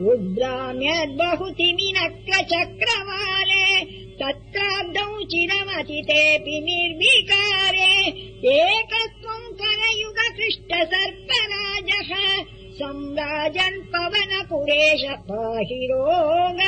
उद्रा मद्बहु तिमिनक्र चक्रवारे तत्रादौ चिरमतितेऽपि निर्विकारे एकस्त्वङ्करयुग पृष्ठसर्पराजः सम्भाजन् पवनपुरेश बाहिरोग